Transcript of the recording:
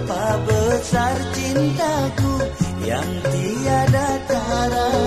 Betapa besar cintaku yang tiada taraf